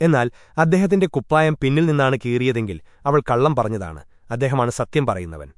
എന്നാൽ അദ്ദേഹത്തിന്റെ കുപ്പായം പിന്നിൽ നിന്നാണ് കീറിയതെങ്കിൽ അവൾ കള്ളം പറഞ്ഞതാണ്. അദ്ദേഹമാണ് സത്യം പറയുന്നവൻ.